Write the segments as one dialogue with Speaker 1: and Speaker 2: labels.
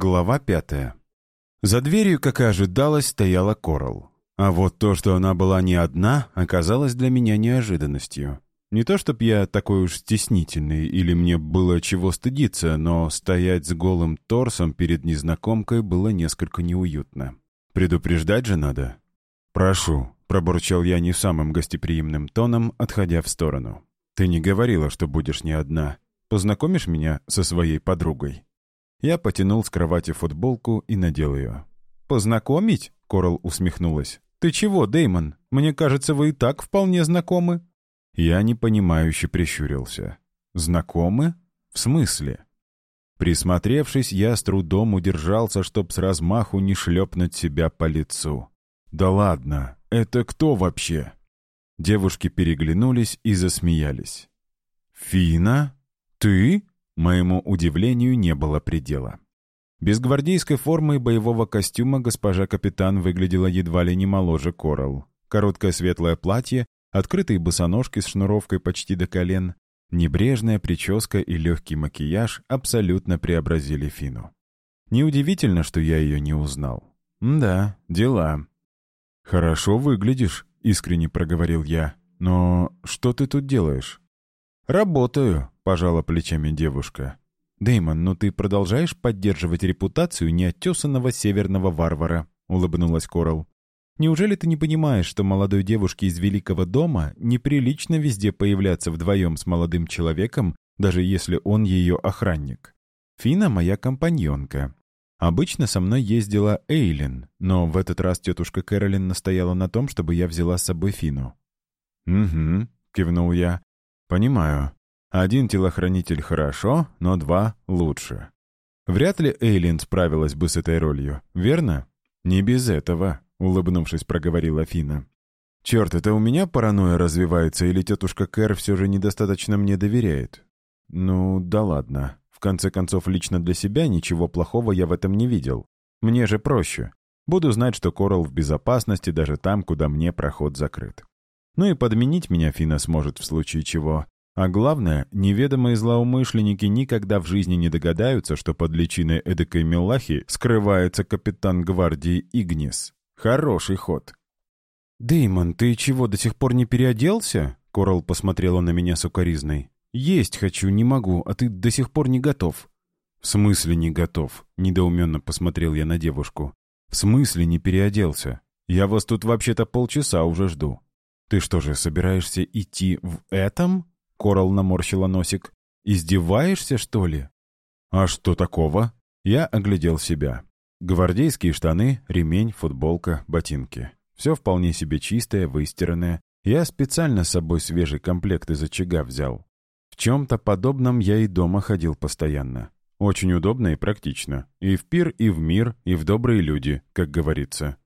Speaker 1: Глава пятая. За дверью, как и ожидалось, стояла Корал. А вот то, что она была не одна, оказалось для меня неожиданностью. Не то, чтоб я такой уж стеснительный или мне было чего стыдиться, но стоять с голым торсом перед незнакомкой было несколько неуютно. Предупреждать же надо. «Прошу», — пробурчал я не самым гостеприимным тоном, отходя в сторону. «Ты не говорила, что будешь не одна. Познакомишь меня со своей подругой?» Я потянул с кровати футболку и надел ее. «Познакомить?» — Корал усмехнулась. «Ты чего, Деймон? Мне кажется, вы и так вполне знакомы». Я непонимающе прищурился. «Знакомы? В смысле?» Присмотревшись, я с трудом удержался, чтоб с размаху не шлепнуть себя по лицу. «Да ладно, это кто вообще?» Девушки переглянулись и засмеялись. «Фина? Ты?» Моему удивлению не было предела. Без гвардейской формы и боевого костюма госпожа капитан выглядела едва ли не моложе Коралл. Короткое светлое платье, открытые босоножки с шнуровкой почти до колен, небрежная прическа и легкий макияж абсолютно преобразили Фину. Неудивительно, что я ее не узнал. «Да, дела». «Хорошо выглядишь», — искренне проговорил я. «Но что ты тут делаешь?» «Работаю», пожала плечами девушка. «Дэймон, ну ты продолжаешь поддерживать репутацию неотесанного северного варвара?» — улыбнулась Корал. «Неужели ты не понимаешь, что молодой девушке из Великого дома неприлично везде появляться вдвоем с молодым человеком, даже если он ее охранник? Фина моя компаньонка. Обычно со мной ездила Эйлин, но в этот раз тетушка Кэролин настояла на том, чтобы я взяла с собой Фину». «Угу», — кивнул я. «Понимаю. Один телохранитель хорошо, но два лучше. Вряд ли Эйлин справилась бы с этой ролью, верно? Не без этого, улыбнувшись, проговорила Фина. Черт, это у меня паранойя развивается, или тетушка Кэр все же недостаточно мне доверяет? Ну, да ладно. В конце концов, лично для себя ничего плохого я в этом не видел. Мне же проще. Буду знать, что Корал в безопасности даже там, куда мне проход закрыт. Ну и подменить меня Фина сможет в случае чего. А главное, неведомые злоумышленники никогда в жизни не догадаются, что под личиной эдакой мелахи скрывается капитан гвардии Игнис. Хороший ход. «Дэймон, ты чего, до сих пор не переоделся?» Корал посмотрела на меня сукоризной. «Есть хочу, не могу, а ты до сих пор не готов». «В смысле не готов?» — недоуменно посмотрел я на девушку. «В смысле не переоделся? Я вас тут вообще-то полчаса уже жду. Ты что же, собираешься идти в этом?» Корал наморщила носик. «Издеваешься, что ли?» «А что такого?» Я оглядел себя. Гвардейские штаны, ремень, футболка, ботинки. Все вполне себе чистое, выстиранное. Я специально с собой свежий комплект из очага взял. В чем-то подобном я и дома ходил постоянно. Очень удобно и практично. И в пир, и в мир, и в добрые люди, как говорится.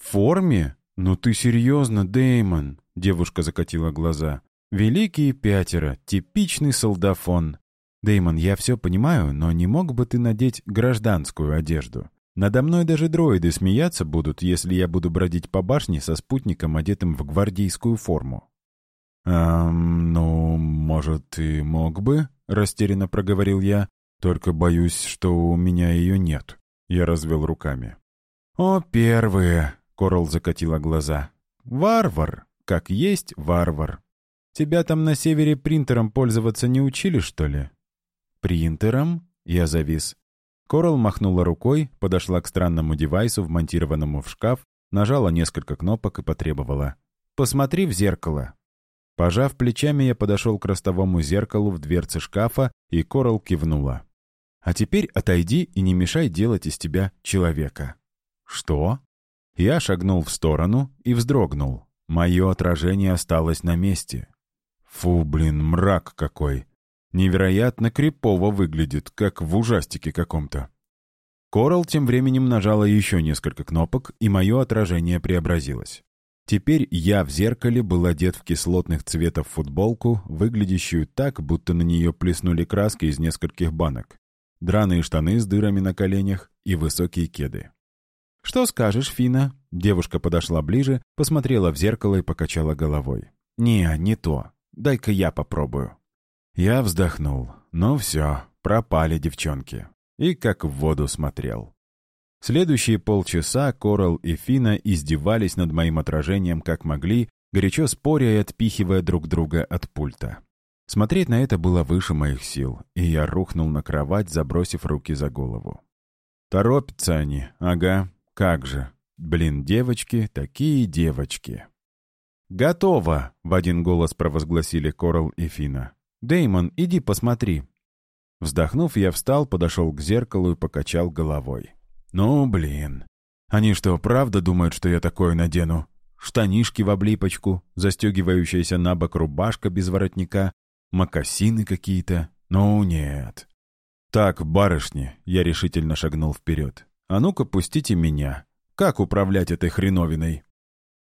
Speaker 1: «В форме? Ну ты серьезно, Дэймон?» Девушка закатила глаза. Великие пятеро, типичный солдафон. Деймон, я все понимаю, но не мог бы ты надеть гражданскую одежду? Надо мной даже дроиды смеяться будут, если я буду бродить по башне со спутником, одетым в гвардейскую форму. «Эм, ну, может, и мог бы?» — растерянно проговорил я. «Только боюсь, что у меня ее нет». Я развел руками. «О, первые!» — Корал закатила глаза. «Варвар! Как есть варвар!» Тебя там на севере принтером пользоваться не учили, что ли?» «Принтером?» — я завис. Корал махнула рукой, подошла к странному девайсу, вмонтированному в шкаф, нажала несколько кнопок и потребовала. «Посмотри в зеркало». Пожав плечами, я подошел к ростовому зеркалу в дверце шкафа, и Корал кивнула. «А теперь отойди и не мешай делать из тебя человека». «Что?» Я шагнул в сторону и вздрогнул. Мое отражение осталось на месте. Фу, блин, мрак какой. Невероятно крипово выглядит, как в ужастике каком-то. Корал тем временем нажала еще несколько кнопок, и мое отражение преобразилось. Теперь я в зеркале был одет в кислотных цветов футболку, выглядящую так, будто на нее плеснули краски из нескольких банок, драные штаны с дырами на коленях и высокие кеды. «Что скажешь, Фина?» Девушка подошла ближе, посмотрела в зеркало и покачала головой. «Не, не то. Дай-ка я попробую». Я вздохнул. Ну все, пропали девчонки. и как в воду смотрел. Следующие полчаса Корал и Фина издевались над моим отражением как могли, горячо споря и отпихивая друг друга от пульта. Смотреть на это было выше моих сил, и я рухнул на кровать, забросив руки за голову. Торопятся они, ага, как же. Блин, девочки, такие девочки. «Готово!» — в один голос провозгласили Корал и Фина. Деймон, иди посмотри». Вздохнув, я встал, подошел к зеркалу и покачал головой. «Ну, блин. Они что, правда думают, что я такое надену? Штанишки в облипочку, застегивающаяся на бок рубашка без воротника, мокасины какие-то? Ну, нет». «Так, барышни», — я решительно шагнул вперед. «А ну-ка, пустите меня. Как управлять этой хреновиной?»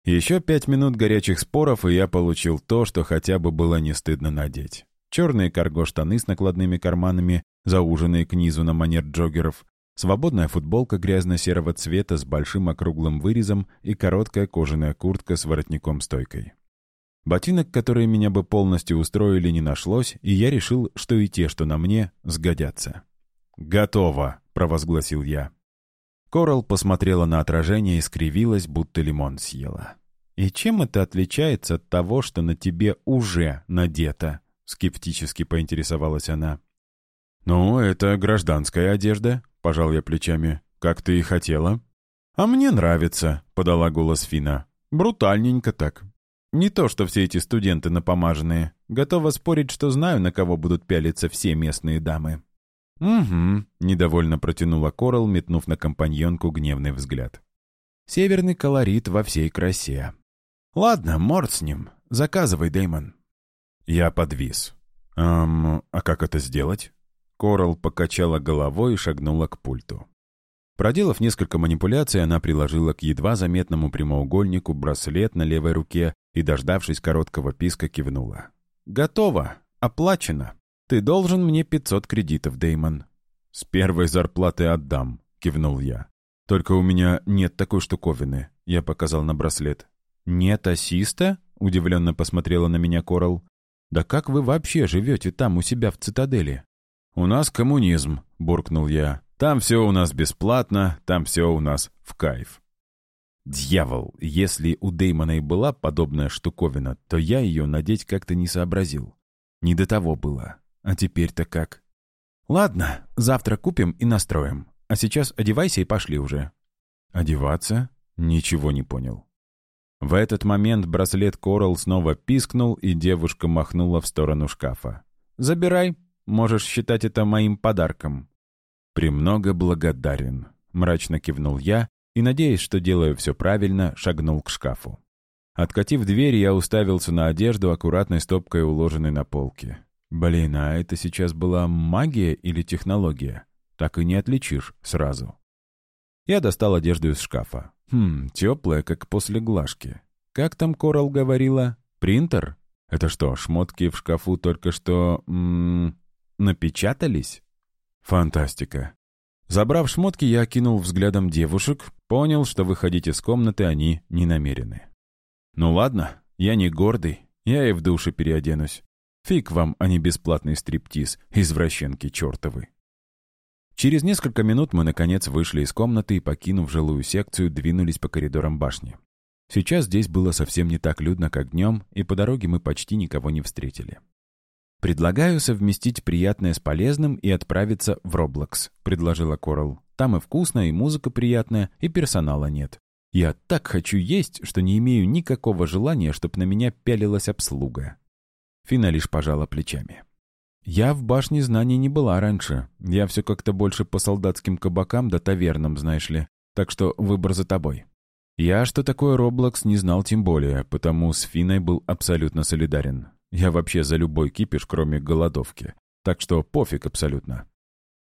Speaker 1: Еще пять минут горячих споров, и я получил то, что хотя бы было не стыдно надеть. Черные карго-штаны с накладными карманами, зауженные к низу на манер джоггеров, свободная футболка грязно-серого цвета с большим округлым вырезом и короткая кожаная куртка с воротником-стойкой. Ботинок, которые меня бы полностью устроили, не нашлось, и я решил, что и те, что на мне, сгодятся. «Готово!» — провозгласил я. Корал посмотрела на отражение и скривилась, будто лимон съела. «И чем это отличается от того, что на тебе уже надето?» — скептически поинтересовалась она. «Ну, это гражданская одежда», — пожал я плечами. «Как ты и хотела». «А мне нравится», — подала голос Фина. «Брутальненько так. Не то, что все эти студенты напомаженные. Готова спорить, что знаю, на кого будут пялиться все местные дамы». «Угу», — недовольно протянула Корал, метнув на компаньонку гневный взгляд. «Северный колорит во всей красе». «Ладно, морд с ним. Заказывай, Дэймон». Я подвис. «Эм, а как это сделать?» Корал покачала головой и шагнула к пульту. Проделав несколько манипуляций, она приложила к едва заметному прямоугольнику браслет на левой руке и, дождавшись короткого писка, кивнула. «Готово. Оплачено». «Ты должен мне 500 кредитов, Деймон». «С первой зарплаты отдам», — кивнул я. «Только у меня нет такой штуковины», — я показал на браслет. «Нет ассиста?» — удивленно посмотрела на меня Корал. «Да как вы вообще живете там у себя в цитадели?» «У нас коммунизм», — буркнул я. «Там все у нас бесплатно, там все у нас в кайф». Дьявол, если у Деймона и была подобная штуковина, то я ее надеть как-то не сообразил. Не до того было. А теперь-то как? Ладно, завтра купим и настроим. А сейчас одевайся и пошли уже. Одеваться? Ничего не понял. В этот момент браслет Корал снова пискнул, и девушка махнула в сторону шкафа. «Забирай. Можешь считать это моим подарком». «Премного благодарен», — мрачно кивнул я и, надеясь, что делаю все правильно, шагнул к шкафу. Откатив дверь, я уставился на одежду, аккуратной стопкой уложенной на полке. Блин, а это сейчас была магия или технология? Так и не отличишь сразу. Я достал одежду из шкафа. Хм, теплая, как после глажки. Как там Корал говорила? Принтер? Это что, шмотки в шкафу только что... М -м, напечатались? Фантастика. Забрав шмотки, я окинул взглядом девушек, понял, что выходить из комнаты они не намерены. Ну ладно, я не гордый, я и в душе переоденусь. Фиг вам, а не бесплатный стриптиз, извращенки чертовы. Через несколько минут мы, наконец, вышли из комнаты и, покинув жилую секцию, двинулись по коридорам башни. Сейчас здесь было совсем не так людно, как днем, и по дороге мы почти никого не встретили. «Предлагаю совместить приятное с полезным и отправиться в Роблокс», — предложила Корал. «Там и вкусно, и музыка приятная, и персонала нет. Я так хочу есть, что не имею никакого желания, чтобы на меня пялилась обслуга». Фина лишь пожала плечами. «Я в башне знаний не была раньше. Я все как-то больше по солдатским кабакам да тавернам, знаешь ли. Так что выбор за тобой». Я, что такое Роблокс, не знал тем более, потому с Финой был абсолютно солидарен. Я вообще за любой кипиш, кроме голодовки. Так что пофиг абсолютно.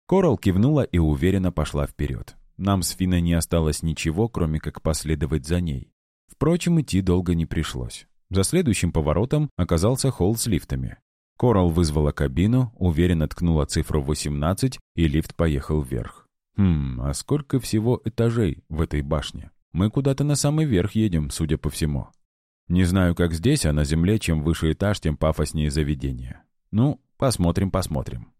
Speaker 1: Корал кивнула и уверенно пошла вперед. Нам с Финой не осталось ничего, кроме как последовать за ней. Впрочем, идти долго не пришлось. За следующим поворотом оказался холл с лифтами. Корал вызвала кабину, уверенно ткнула цифру 18, и лифт поехал вверх. Хм, а сколько всего этажей в этой башне? Мы куда-то на самый верх едем, судя по всему. Не знаю, как здесь, а на земле чем выше этаж, тем пафоснее заведение. Ну, посмотрим, посмотрим.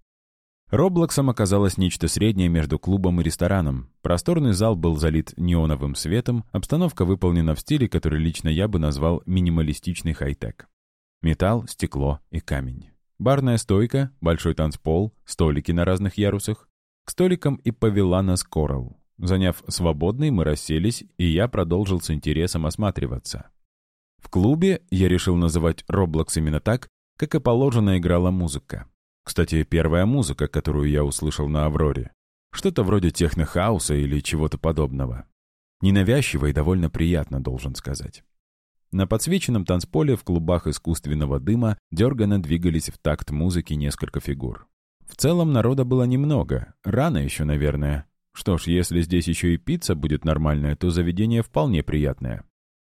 Speaker 1: Роблоксом оказалось нечто среднее между клубом и рестораном. Просторный зал был залит неоновым светом, обстановка выполнена в стиле, который лично я бы назвал минималистичный хай-тек. Металл, стекло и камень. Барная стойка, большой танцпол, столики на разных ярусах. К столикам и повела нас Коралл. Заняв свободный, мы расселись, и я продолжил с интересом осматриваться. В клубе я решил называть Роблокс именно так, как и положено играла музыка. Кстати, первая музыка, которую я услышал на «Авроре». Что-то вроде технохауса или чего-то подобного. Ненавязчиво и довольно приятно, должен сказать. На подсвеченном танцполе в клубах искусственного дыма дерганно двигались в такт музыки несколько фигур. В целом народа было немного, рано еще, наверное. Что ж, если здесь еще и пицца будет нормальная, то заведение вполне приятное.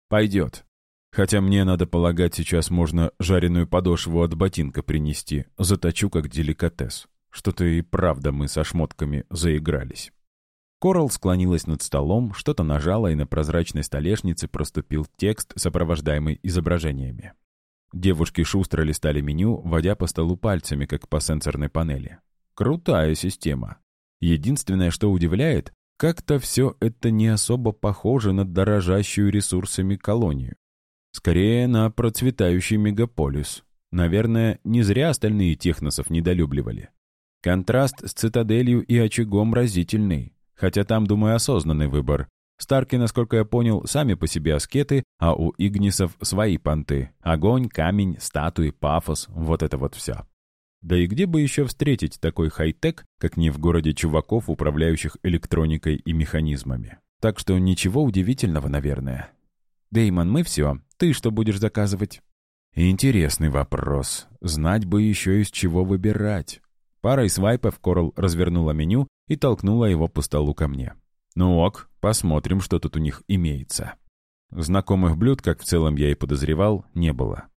Speaker 1: Пойдет. Хотя мне, надо полагать, сейчас можно жареную подошву от ботинка принести. Заточу как деликатес. Что-то и правда мы со шмотками заигрались. Корал склонилась над столом, что-то нажала, и на прозрачной столешнице проступил текст, сопровождаемый изображениями. Девушки шустро листали меню, водя по столу пальцами, как по сенсорной панели. Крутая система. Единственное, что удивляет, как-то все это не особо похоже на дорожащую ресурсами колонию. Скорее, на процветающий мегаполис. Наверное, не зря остальные техносов недолюбливали. Контраст с цитаделью и очагом разительный. Хотя там, думаю, осознанный выбор. Старки, насколько я понял, сами по себе аскеты, а у Игнисов свои понты. Огонь, камень, статуи, пафос, вот это вот все. Да и где бы еще встретить такой хай-тек, как не в городе чуваков, управляющих электроникой и механизмами? Так что ничего удивительного, наверное. Деймон, мы все. Ты что будешь заказывать? Интересный вопрос. Знать бы еще из чего выбирать. Парой свайпов Корл развернула меню и толкнула его по столу ко мне. Ну ок, посмотрим, что тут у них имеется. Знакомых блюд, как в целом я и подозревал, не было.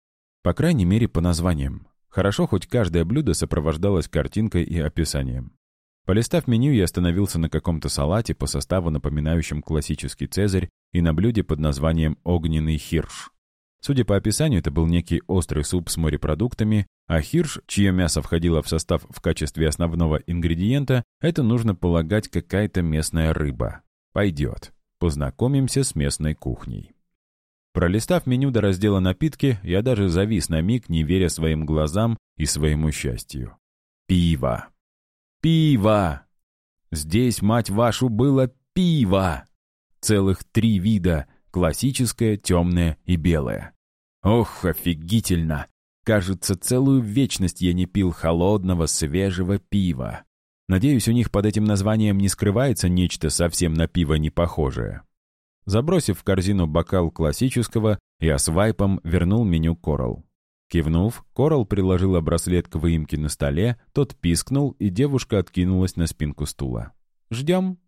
Speaker 1: По крайней мере, по названиям. Хорошо, хоть каждое блюдо сопровождалось картинкой и описанием. Полистав меню, я остановился на каком-то салате по составу, напоминающем классический цезарь, и на блюде под названием «огненный хирш». Судя по описанию, это был некий острый суп с морепродуктами, а хирш, чье мясо входило в состав в качестве основного ингредиента, это нужно полагать какая-то местная рыба. Пойдет. Познакомимся с местной кухней. Пролистав меню до раздела «Напитки», я даже завис на миг, не веря своим глазам и своему счастью. Пиво. Пиво! Здесь, мать вашу, было пиво! Целых три вида — классическое, темное и белое. Ох, офигительно! Кажется, целую вечность я не пил холодного, свежего пива. Надеюсь, у них под этим названием не скрывается нечто совсем на пиво не похожее. Забросив в корзину бокал классического, я свайпом вернул меню Корал. Кивнув, Корал приложила браслет к выемке на столе, тот пискнул, и девушка откинулась на спинку стула. «Ждем?»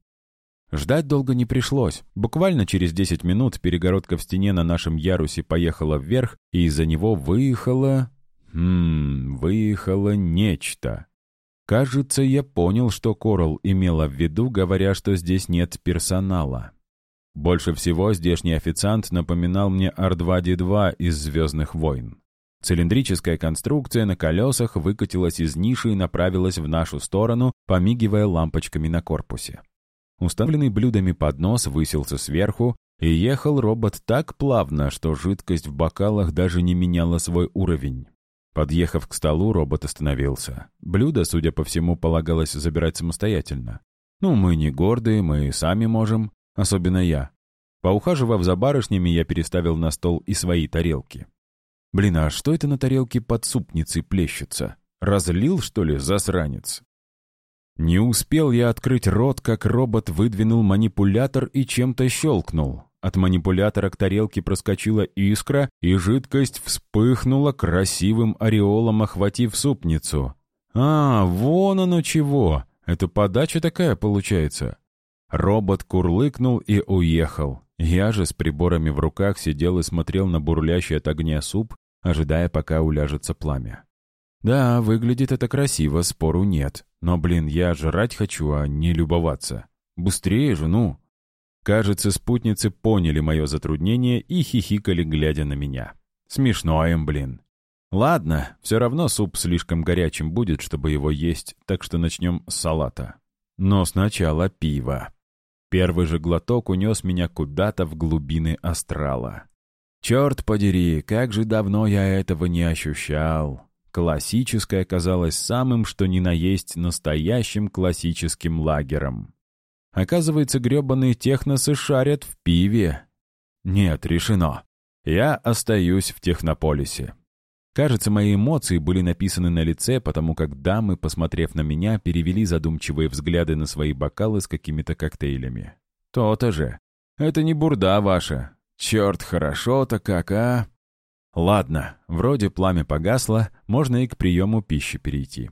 Speaker 1: Ждать долго не пришлось. Буквально через 10 минут перегородка в стене на нашем ярусе поехала вверх, и из-за него выехало... Хм, выехало нечто. Кажется, я понял, что Корал имела в виду, говоря, что здесь нет персонала. Больше всего здешний официант напоминал мне Ар-2-Д2 из «Звездных войн». Цилиндрическая конструкция на колесах выкатилась из ниши и направилась в нашу сторону, помигивая лампочками на корпусе. Уставленный блюдами поднос высился сверху, и ехал робот так плавно, что жидкость в бокалах даже не меняла свой уровень. Подъехав к столу, робот остановился. Блюдо, судя по всему, полагалось забирать самостоятельно. Ну, мы не гордые, мы сами можем, особенно я. Поухаживав за барышнями, я переставил на стол и свои тарелки. Блин, а что это на тарелке под супницей плещется? Разлил, что ли, засранец? Не успел я открыть рот, как робот выдвинул манипулятор и чем-то щелкнул. От манипулятора к тарелке проскочила искра, и жидкость вспыхнула красивым ореолом, охватив супницу. «А, вон оно чего! Это подача такая получается!» Робот курлыкнул и уехал. Я же с приборами в руках сидел и смотрел на бурлящий от огня суп, ожидая, пока уляжется пламя. Да, выглядит это красиво, спору нет. Но, блин, я жрать хочу, а не любоваться. Быстрее же, ну. Кажется, спутницы поняли мое затруднение и хихикали, глядя на меня. Смешно им, блин. Ладно, все равно суп слишком горячим будет, чтобы его есть, так что начнем с салата. Но сначала пиво. Первый же глоток унес меня куда-то в глубины астрала. Черт подери, как же давно я этого не ощущал. Классическое казалось самым, что ни на есть настоящим классическим лагером. Оказывается, гребаные техносы шарят в пиве. Нет, решено. Я остаюсь в Технополисе. Кажется, мои эмоции были написаны на лице, потому как дамы, посмотрев на меня, перевели задумчивые взгляды на свои бокалы с какими-то коктейлями. То-то же. Это не бурда ваша. Черт, хорошо-то как, а? Ладно, вроде пламя погасло, можно и к приему пищи перейти.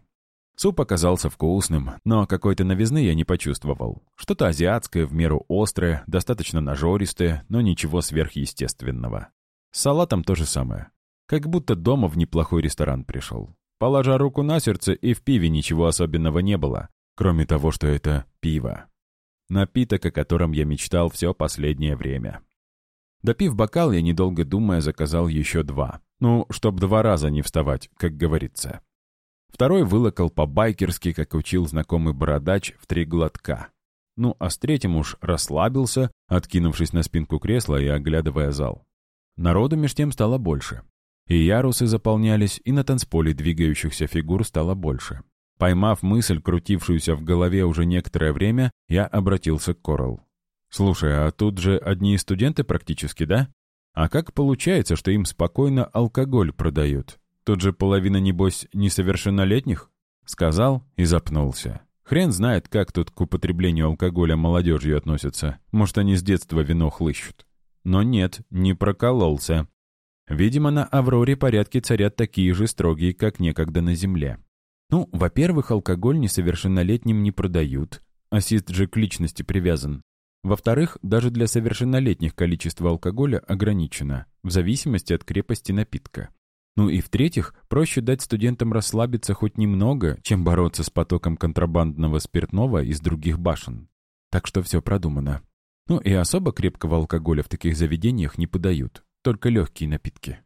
Speaker 1: Суп оказался вкусным, но какой-то новизны я не почувствовал. Что-то азиатское, в меру острое, достаточно нажористое, но ничего сверхъестественного. С салатом то же самое. Как будто дома в неплохой ресторан пришел. Положа руку на сердце, и в пиве ничего особенного не было, кроме того, что это пиво. Напиток, о котором я мечтал все последнее время. Допив бокал, я, недолго думая, заказал еще два. Ну, чтоб два раза не вставать, как говорится. Второй вылокал по-байкерски, как учил знакомый бородач, в три глотка. Ну, а с третьим уж расслабился, откинувшись на спинку кресла и оглядывая зал. Народу меж тем стало больше. И ярусы заполнялись, и на танцполе двигающихся фигур стало больше. Поймав мысль, крутившуюся в голове уже некоторое время, я обратился к Коралл. «Слушай, а тут же одни студенты практически, да? А как получается, что им спокойно алкоголь продают? Тут же половина, небось, несовершеннолетних?» Сказал и запнулся. Хрен знает, как тут к употреблению алкоголя молодежью относятся. Может, они с детства вино хлыщут. Но нет, не прокололся. Видимо, на Авроре порядки царят такие же строгие, как некогда на Земле. Ну, во-первых, алкоголь несовершеннолетним не продают. Ассист же к личности привязан. Во-вторых, даже для совершеннолетних количество алкоголя ограничено, в зависимости от крепости напитка. Ну и в-третьих, проще дать студентам расслабиться хоть немного, чем бороться с потоком контрабандного спиртного из других башен. Так что все продумано. Ну и особо крепкого алкоголя в таких заведениях не подают только легкие напитки.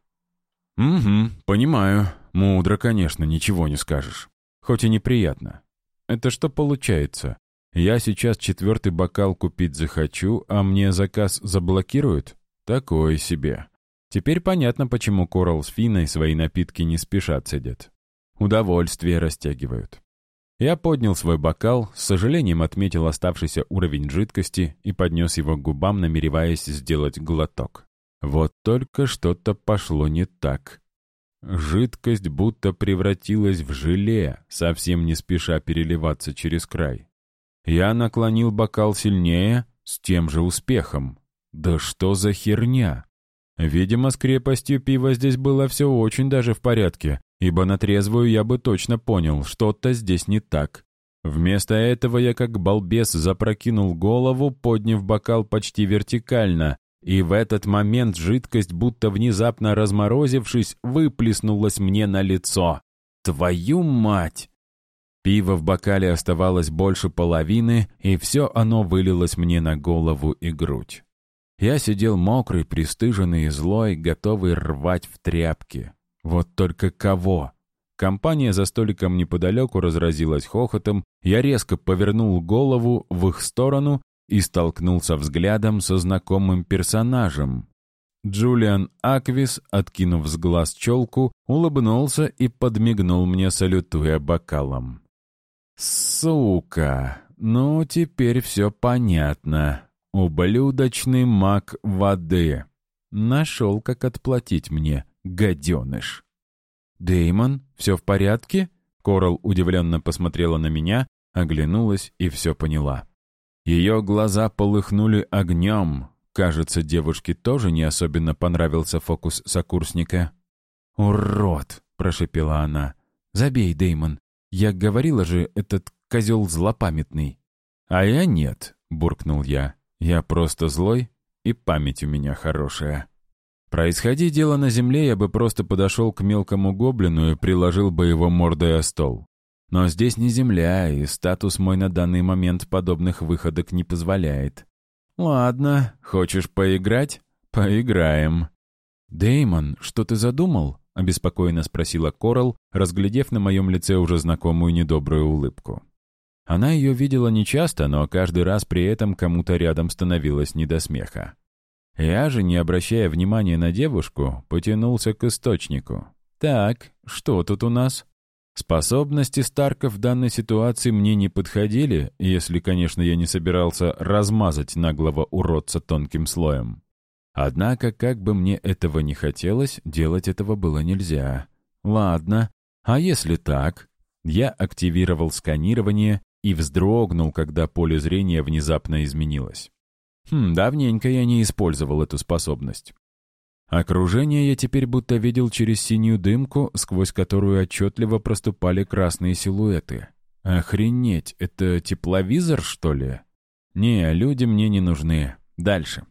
Speaker 1: «Угу, понимаю. Мудро, конечно, ничего не скажешь. Хоть и неприятно. Это что получается? Я сейчас четвертый бокал купить захочу, а мне заказ заблокируют? Такое себе. Теперь понятно, почему Коралл с Финой свои напитки не спешат сидят. Удовольствие растягивают. Я поднял свой бокал, с сожалением отметил оставшийся уровень жидкости и поднес его к губам, намереваясь сделать глоток. Вот только что-то пошло не так. Жидкость будто превратилась в желе, совсем не спеша переливаться через край. Я наклонил бокал сильнее, с тем же успехом. Да что за херня? Видимо, с крепостью пива здесь было все очень даже в порядке, ибо на трезвую я бы точно понял, что-то здесь не так. Вместо этого я как балбес запрокинул голову, подняв бокал почти вертикально, и в этот момент жидкость, будто внезапно разморозившись, выплеснулась мне на лицо. «Твою мать!» Пиво в бокале оставалось больше половины, и все оно вылилось мне на голову и грудь. Я сидел мокрый, пристыженный и злой, готовый рвать в тряпки. Вот только кого? Компания за столиком неподалеку разразилась хохотом, я резко повернул голову в их сторону и столкнулся взглядом со знакомым персонажем. Джулиан Аквис, откинув с глаз челку, улыбнулся и подмигнул мне, салютуя бокалом. «Сука! Ну, теперь все понятно. Ублюдочный маг воды. Нашел, как отплатить мне, гаденыш». Деймон, все в порядке?» Корал удивленно посмотрела на меня, оглянулась и все поняла. Ее глаза полыхнули огнем. Кажется, девушке тоже не особенно понравился фокус сокурсника. «Урод!» — прошепела она. «Забей, Деймон. Я говорила же, этот козел злопамятный». «А я нет», — буркнул я. «Я просто злой, и память у меня хорошая». Происходи дело на земле, я бы просто подошел к мелкому гоблину и приложил бы его мордой о стол. Но здесь не земля, и статус мой на данный момент подобных выходок не позволяет. Ладно, хочешь поиграть? Поиграем. Деймон, что ты задумал? обеспокоенно спросила Корал, разглядев на моем лице уже знакомую недобрую улыбку. Она ее видела нечасто, но каждый раз при этом кому-то рядом становилось не до смеха. Я же, не обращая внимания на девушку, потянулся к источнику. «Так, что тут у нас?» Способности Старка в данной ситуации мне не подходили, если, конечно, я не собирался размазать наглого уродца тонким слоем. Однако, как бы мне этого не хотелось, делать этого было нельзя. Ладно, а если так? Я активировал сканирование и вздрогнул, когда поле зрения внезапно изменилось. Хм, давненько я не использовал эту способность. Окружение я теперь будто видел через синюю дымку, сквозь которую отчетливо проступали красные силуэты. Охренеть, это тепловизор, что ли? Не, люди мне не нужны. Дальше.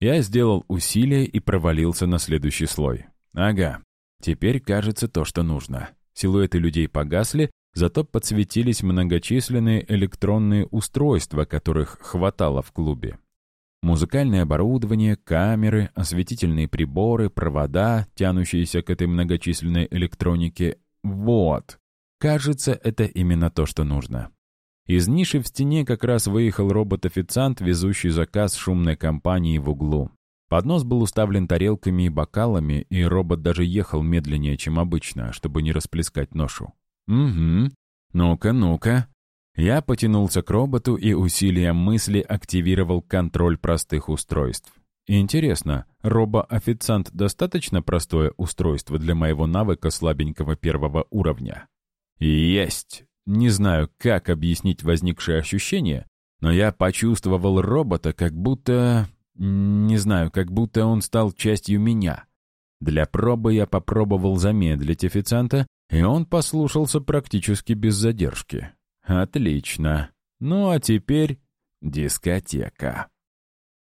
Speaker 1: Я сделал усилие и провалился на следующий слой. Ага, теперь кажется то, что нужно. Силуэты людей погасли, зато подсветились многочисленные электронные устройства, которых хватало в клубе. Музыкальное оборудование, камеры, осветительные приборы, провода, тянущиеся к этой многочисленной электронике. Вот. Кажется, это именно то, что нужно. Из ниши в стене как раз выехал робот-официант, везущий заказ шумной компании в углу. Поднос был уставлен тарелками и бокалами, и робот даже ехал медленнее, чем обычно, чтобы не расплескать ношу. «Угу. Ну-ка, ну-ка». Я потянулся к роботу и усилием мысли активировал контроль простых устройств. Интересно, робо-официант достаточно простое устройство для моего навыка слабенького первого уровня? Есть! Не знаю, как объяснить возникшее ощущение, но я почувствовал робота, как будто... Не знаю, как будто он стал частью меня. Для пробы я попробовал замедлить официанта, и он послушался практически без задержки. Отлично. Ну а теперь дискотека.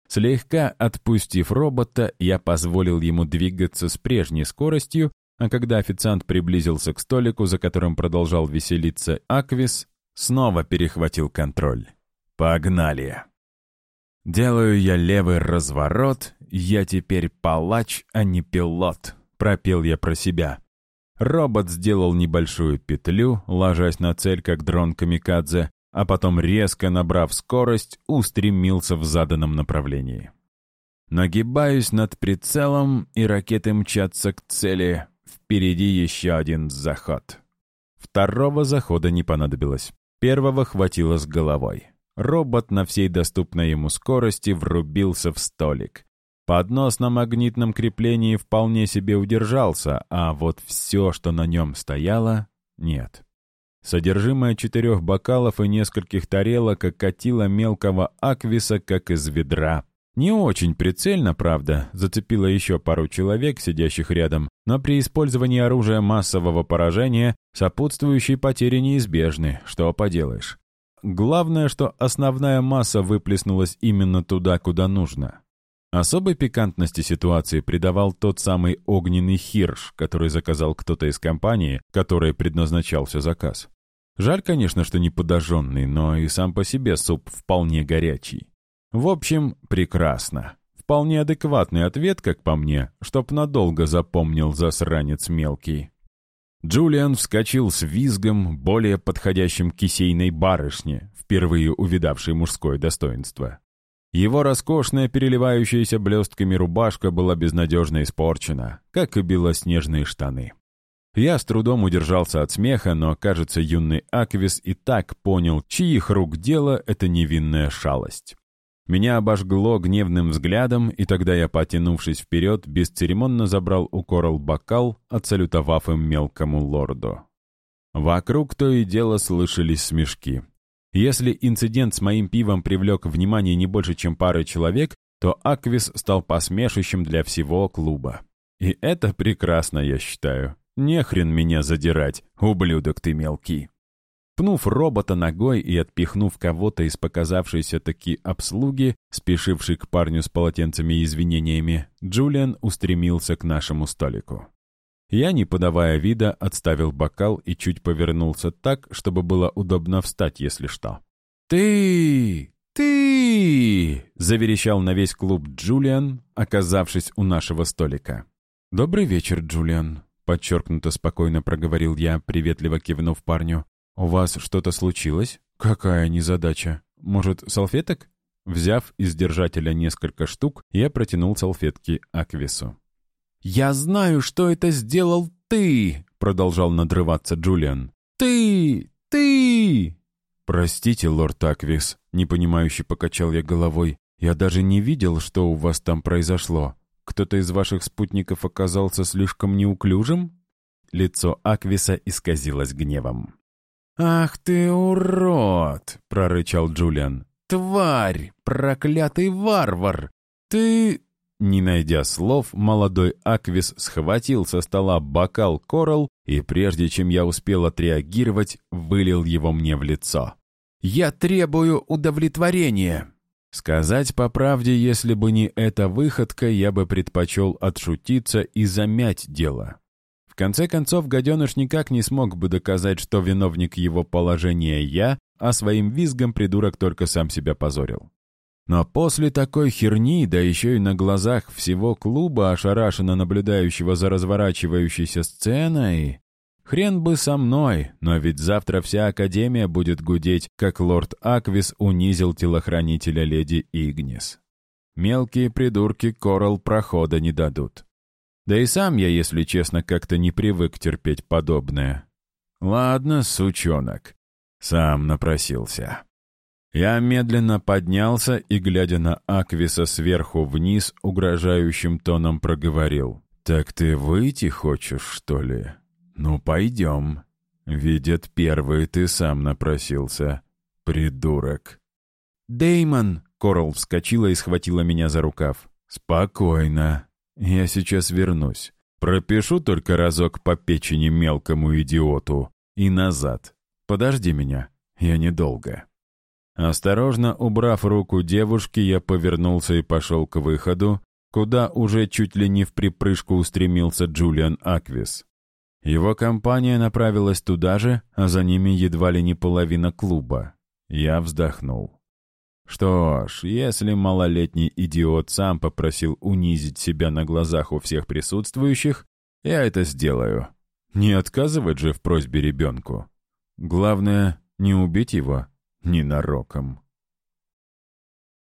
Speaker 1: Слегка отпустив робота, я позволил ему двигаться с прежней скоростью, а когда официант приблизился к столику, за которым продолжал веселиться Аквис, снова перехватил контроль. «Погнали!» «Делаю я левый разворот, я теперь палач, а не пилот», — пропел я про себя. Робот сделал небольшую петлю, ложась на цель, как дрон камикадзе, а потом, резко набрав скорость, устремился в заданном направлении. Нагибаюсь над прицелом, и ракеты мчатся к цели. Впереди еще один заход. Второго захода не понадобилось. Первого хватило с головой. Робот на всей доступной ему скорости врубился в столик. Поднос на магнитном креплении вполне себе удержался, а вот все, что на нем стояло, нет. Содержимое четырех бокалов и нескольких тарелок окатило мелкого аквиса, как из ведра. Не очень прицельно, правда, зацепило еще пару человек, сидящих рядом, но при использовании оружия массового поражения сопутствующие потери неизбежны, что поделаешь. Главное, что основная масса выплеснулась именно туда, куда нужно. Особой пикантности ситуации придавал тот самый огненный хирш, который заказал кто-то из компании, которой предназначался заказ. Жаль, конечно, что не подожженный, но и сам по себе суп вполне горячий. В общем, прекрасно. Вполне адекватный ответ, как по мне, чтоб надолго запомнил засранец мелкий. Джулиан вскочил с визгом, более подходящим кисейной барышне, впервые увидавшей мужское достоинство. Его роскошная, переливающаяся блестками рубашка была безнадежно испорчена, как и белоснежные штаны. Я с трудом удержался от смеха, но, кажется, юный Аквис и так понял, чьих рук дело эта невинная шалость. Меня обожгло гневным взглядом, и тогда я, потянувшись вперед, бесцеремонно забрал у Корал бокал, отсалютовав им мелкому лорду. Вокруг то и дело слышались смешки. Если инцидент с моим пивом привлек внимание не больше, чем пары человек, то Аквис стал посмешищем для всего клуба. И это прекрасно, я считаю. Не хрен меня задирать, ублюдок ты мелкий. Пнув робота ногой и отпихнув кого-то из показавшейся таки обслуги, спешившей к парню с полотенцами и извинениями, Джулиан устремился к нашему столику. Я, не подавая вида, отставил бокал и чуть повернулся так, чтобы было удобно встать, если что. «Ты! Ты!» — заверещал на весь клуб Джулиан, оказавшись у нашего столика. «Добрый вечер, Джулиан», — подчеркнуто спокойно проговорил я, приветливо кивнув парню. «У вас что-то случилось? Какая незадача? Может, салфеток?» Взяв из держателя несколько штук, я протянул салфетки Аквису. «Я знаю, что это сделал ты!» — продолжал надрываться Джулиан. «Ты! Ты!» «Простите, лорд Аквис», — непонимающе покачал я головой. «Я даже не видел, что у вас там произошло. Кто-то из ваших спутников оказался слишком неуклюжим?» Лицо Аквиса исказилось гневом. «Ах ты урод!» — прорычал Джулиан. «Тварь! Проклятый варвар! Ты...» Не найдя слов, молодой Аквис схватил со стола бокал Коралл и, прежде чем я успел отреагировать, вылил его мне в лицо. «Я требую удовлетворения!» Сказать по правде, если бы не эта выходка, я бы предпочел отшутиться и замять дело. В конце концов, гаденыш никак не смог бы доказать, что виновник его положения я, а своим визгом придурок только сам себя позорил. Но после такой херни, да еще и на глазах всего клуба, ошарашенно наблюдающего за разворачивающейся сценой, хрен бы со мной, но ведь завтра вся Академия будет гудеть, как лорд Аквис унизил телохранителя леди Игнис. Мелкие придурки Корал прохода не дадут. Да и сам я, если честно, как-то не привык терпеть подобное. Ладно, сучонок. Сам напросился. Я медленно поднялся и, глядя на Аквиса сверху вниз, угрожающим тоном проговорил. «Так ты выйти хочешь, что ли? Ну, пойдем. Видят, первый ты сам напросился. Придурок». Деймон! Корл вскочила и схватила меня за рукав. «Спокойно. Я сейчас вернусь. Пропишу только разок по печени мелкому идиоту. И назад. Подожди меня. Я недолго». Осторожно убрав руку девушки, я повернулся и пошел к выходу, куда уже чуть ли не в припрыжку устремился Джулиан Аквис. Его компания направилась туда же, а за ними едва ли не половина клуба. Я вздохнул. Что ж, если малолетний идиот сам попросил унизить себя на глазах у всех присутствующих, я это сделаю. Не отказывать же в просьбе ребенку. Главное, не убить его ненароком.